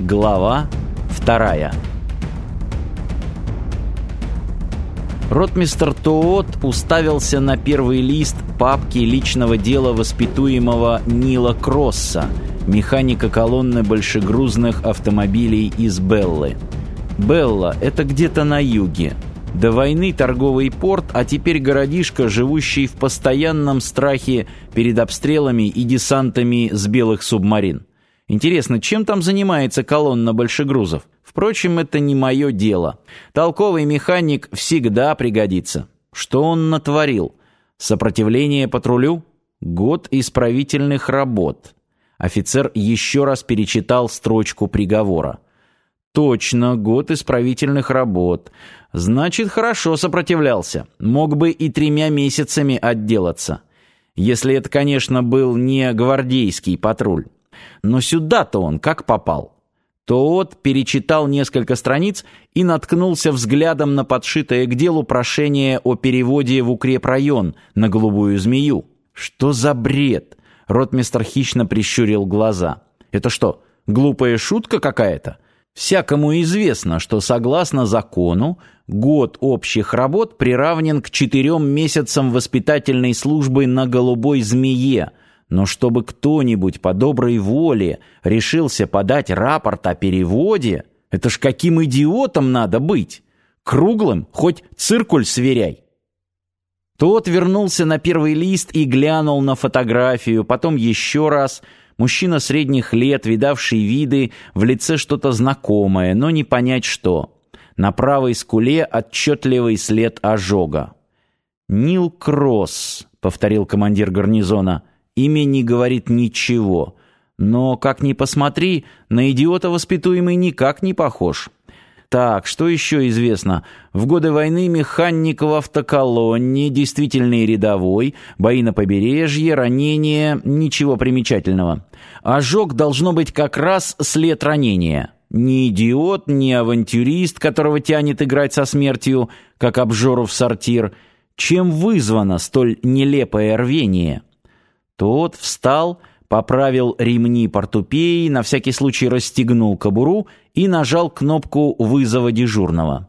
Глава вторая. Ротмистер Тоот уставился на первый лист папки личного дела воспитуемого Нила Кросса, механика колонны большегрузных автомобилей из Беллы. Белла — это где-то на юге. До войны торговый порт, а теперь городишко, живущий в постоянном страхе перед обстрелами и десантами с белых субмарин. Интересно, чем там занимается колонна большегрузов? Впрочем, это не мое дело. Толковый механик всегда пригодится. Что он натворил? Сопротивление патрулю? Год исправительных работ. Офицер еще раз перечитал строчку приговора. Точно, год исправительных работ. Значит, хорошо сопротивлялся. Мог бы и тремя месяцами отделаться. Если это, конечно, был не гвардейский патруль. Но сюда-то он как попал? Тот перечитал несколько страниц и наткнулся взглядом на подшитое к делу прошение о переводе в укрепрайон на голубую змею. Что за бред? Ротмистр хищно прищурил глаза. Это что, глупая шутка какая-то? Всякому известно, что согласно закону год общих работ приравнен к четырем месяцам воспитательной службы на голубой змее, но чтобы кто-нибудь по доброй воле решился подать рапорт о переводе, это ж каким идиотом надо быть! Круглым хоть циркуль сверяй. Тот вернулся на первый лист и глянул на фотографию, потом еще раз. Мужчина средних лет, видавший виды, в лице что-то знакомое, но не понять что. На правой скуле отчетливый след ожога. «Нил Кросс», — повторил командир гарнизона, — Имя не говорит ничего. Но, как ни посмотри, на идиота воспитуемый никак не похож. Так, что еще известно? В годы войны механик в автоколонне, действительный рядовой, бои на побережье, ранения, ничего примечательного. Ожог должно быть как раз след ранения. Ни идиот, ни авантюрист, которого тянет играть со смертью, как обжору в сортир. Чем вызвано столь нелепое рвение?» Тот встал, поправил ремни портупеи, на всякий случай расстегнул кобуру и нажал кнопку вызова дежурного.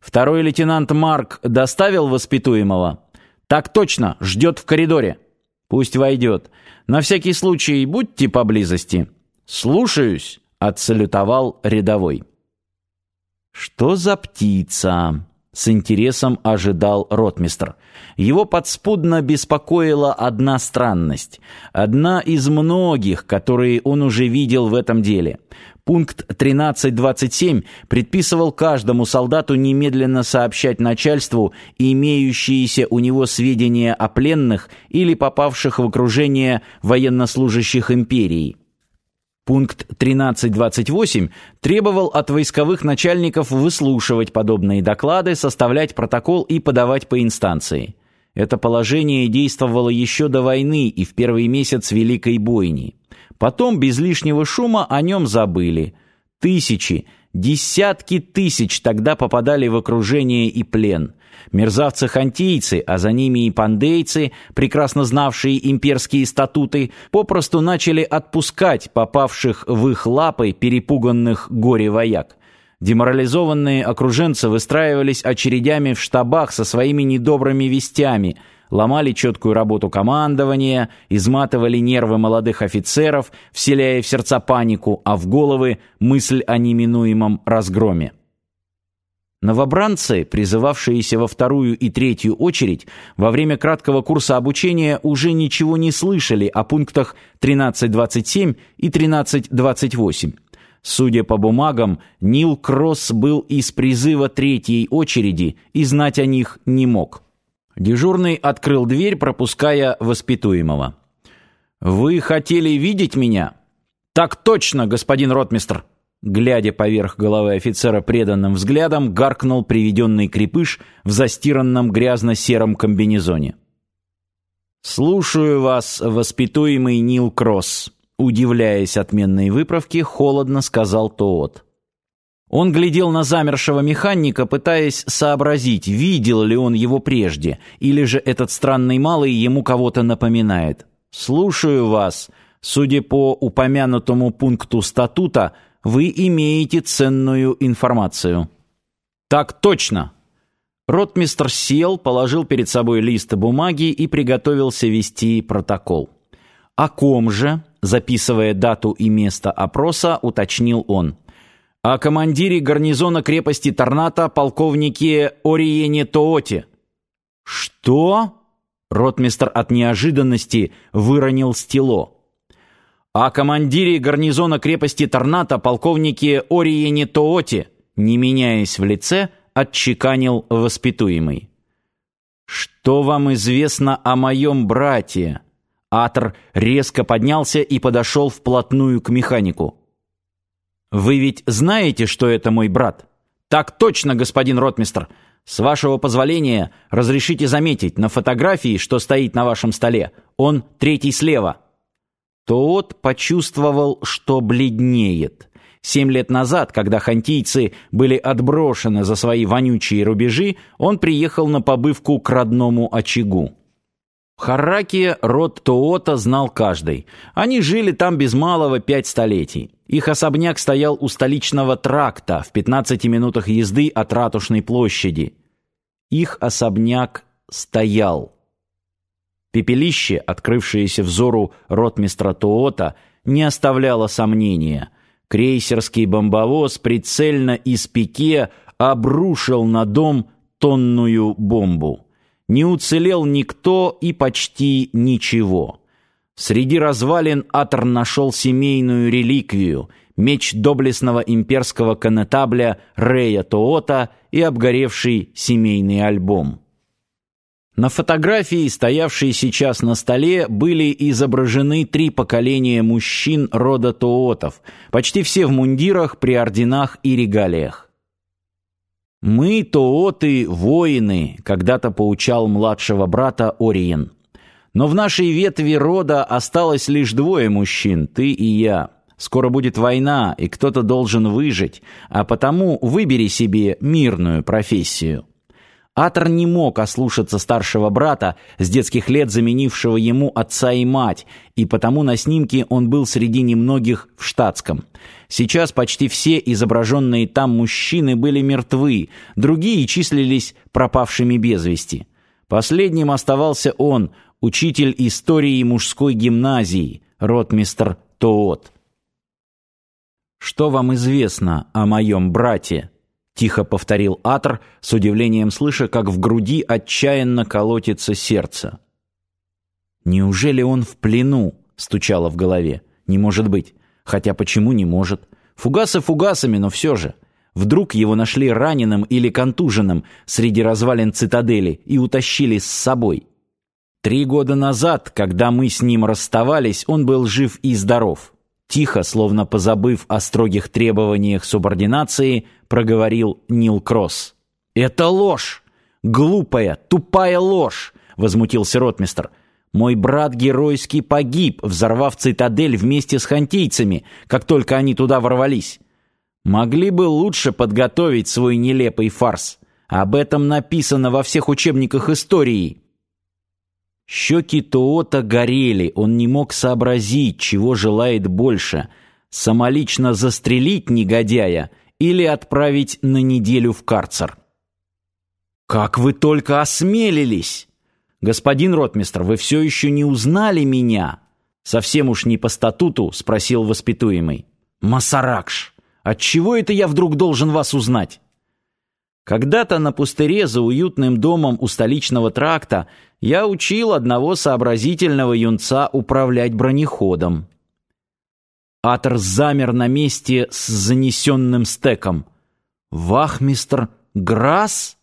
«Второй лейтенант Марк доставил воспитуемого?» «Так точно, ждет в коридоре». «Пусть войдет. На всякий случай будьте поблизости». «Слушаюсь», — отсалютовал рядовой. «Что за птица?» С интересом ожидал ротмистр. Его подспудно беспокоила одна странность. Одна из многих, которые он уже видел в этом деле. Пункт 13.27 предписывал каждому солдату немедленно сообщать начальству имеющиеся у него сведения о пленных или попавших в окружение военнослужащих империи. Пункт 13.28 требовал от войсковых начальников выслушивать подобные доклады, составлять протокол и подавать по инстанции. Это положение действовало еще до войны и в первый месяц Великой бойни. Потом без лишнего шума о нем забыли. Тысячи, десятки тысяч тогда попадали в окружение и плен. Мерзавцы-хантийцы, а за ними и пандейцы, прекрасно знавшие имперские статуты, попросту начали отпускать попавших в их лапы перепуганных горе-вояк. Деморализованные окруженцы выстраивались очередями в штабах со своими недобрыми вестями, ломали четкую работу командования, изматывали нервы молодых офицеров, вселяя в сердца панику, а в головы мысль о неминуемом разгроме. Новобранцы, призывавшиеся во вторую и третью очередь, во время краткого курса обучения уже ничего не слышали о пунктах 13.27 и 13.28. Судя по бумагам, Нил Кросс был из призыва третьей очереди и знать о них не мог. Дежурный открыл дверь, пропуская воспитуемого. «Вы хотели видеть меня?» «Так точно, господин ротмистр!» Глядя поверх головы офицера преданным взглядом, гаркнул приведенный крепыш в застиранном грязно-сером комбинезоне. «Слушаю вас, воспитуемый Нил Кросс», удивляясь отменной выправке, холодно сказал Тоот. Он глядел на замершего механика, пытаясь сообразить, видел ли он его прежде, или же этот странный малый ему кого-то напоминает. «Слушаю вас. Судя по упомянутому пункту статута, вы имеете ценную информацию». «Так точно!» Ротмистр сел, положил перед собой лист бумаги и приготовился вести протокол. «О ком же?» — записывая дату и место опроса, уточнил он. «О командире гарнизона крепости Торната, полковнике Ориене Тооте». «Что?» — ротмистр от неожиданности выронил стело. «О командире гарнизона крепости Торната, полковнике Ориене Тооте», не меняясь в лице, отчеканил воспитуемый. «Что вам известно о моем брате?» Атор резко поднялся и подошел вплотную к механику. «Вы ведь знаете, что это мой брат?» «Так точно, господин ротмистр. С вашего позволения, разрешите заметить, на фотографии, что стоит на вашем столе, он третий слева». Тот почувствовал, что бледнеет. Семь лет назад, когда хантийцы были отброшены за свои вонючие рубежи, он приехал на побывку к родному очагу. В Харраке род Тоота знал каждый. Они жили там без малого пять столетий. Их особняк стоял у столичного тракта в 15 минутах езды от Ратушной площади. Их особняк стоял. Пепелище, открывшееся взору ротмистра Тоота, не оставляло сомнения. Крейсерский бомбовоз прицельно из пике обрушил на дом тонную бомбу. Не уцелел никто и почти ничего. Среди развалин Атор нашел семейную реликвию — меч доблестного имперского конетабля Рея Тоота и обгоревший семейный альбом. На фотографии, стоявшей сейчас на столе, были изображены три поколения мужчин рода Тоотов, почти все в мундирах, при орденах и регалиях. «Мы, Тооты, воины», — когда-то поучал младшего брата Ориен. «Но в нашей ветви рода осталось лишь двое мужчин, ты и я. Скоро будет война, и кто-то должен выжить, а потому выбери себе мирную профессию». Атор не мог ослушаться старшего брата, с детских лет заменившего ему отца и мать, и потому на снимке он был среди немногих в штатском. Сейчас почти все изображенные там мужчины были мертвы, другие числились пропавшими без вести. Последним оставался он, учитель истории мужской гимназии, ротмистр Тоот. «Что вам известно о моем брате?» — тихо повторил Атр, с удивлением слыша, как в груди отчаянно колотится сердце. «Неужели он в плену?» — стучало в голове. «Не может быть. Хотя почему не может? Фугасы фугасами, но все же. Вдруг его нашли раненым или контуженным среди развалин цитадели и утащили с собой. Три года назад, когда мы с ним расставались, он был жив и здоров. Тихо, словно позабыв о строгих требованиях субординации, проговорил Нил Кросс. «Это ложь! Глупая, тупая ложь!» — возмутился ротмистр. «Мой брат геройски погиб, взорвав цитадель вместе с хантийцами, как только они туда ворвались. Могли бы лучше подготовить свой нелепый фарс. Об этом написано во всех учебниках истории». Щеки Тоота горели, он не мог сообразить, чего желает больше — самолично застрелить негодяя — или отправить на неделю в карцер. «Как вы только осмелились! Господин ротмистр, вы все еще не узнали меня?» Совсем уж не по статуту, спросил воспитуемый. «Масаракш, отчего это я вдруг должен вас узнать?» Когда-то на пустыре за уютным домом у столичного тракта я учил одного сообразительного юнца управлять бронеходом. Атор замер на месте с занесенным стеком. «Вахмистр Грасс?»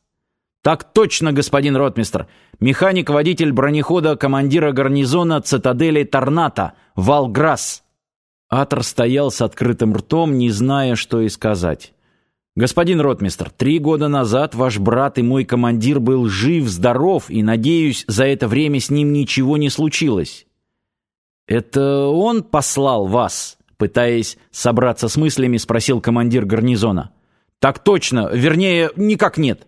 «Так точно, господин ротмистр. Механик-водитель бронехода командира гарнизона цитадели Торната, Валграсс». Атор стоял с открытым ртом, не зная, что и сказать. «Господин ротмистр, три года назад ваш брат и мой командир был жив-здоров, и, надеюсь, за это время с ним ничего не случилось». «Это он послал вас?» Пытаясь собраться с мыслями, спросил командир гарнизона. «Так точно, вернее, никак нет.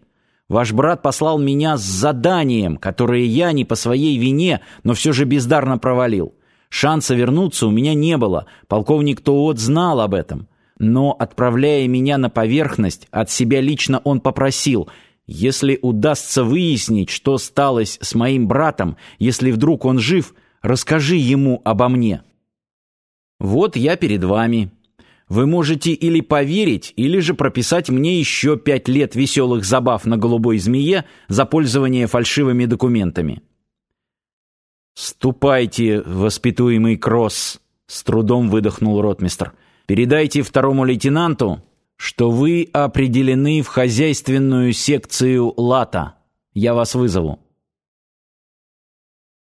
Ваш брат послал меня с заданием, которое я не по своей вине, но все же бездарно провалил. Шанса вернуться у меня не было, полковник Тоот знал об этом. Но, отправляя меня на поверхность, от себя лично он попросил, если удастся выяснить, что сталось с моим братом, если вдруг он жив, расскажи ему обо мне. Вот я перед вами. Вы можете или поверить, или же прописать мне еще пять лет веселых забав на голубой змее за пользование фальшивыми документами. «Ступайте, воспитуемый Кросс!» — с трудом выдохнул ротмистр. Передайте второму лейтенанту, что вы определены в хозяйственную секцию ЛАТа. Я вас вызову.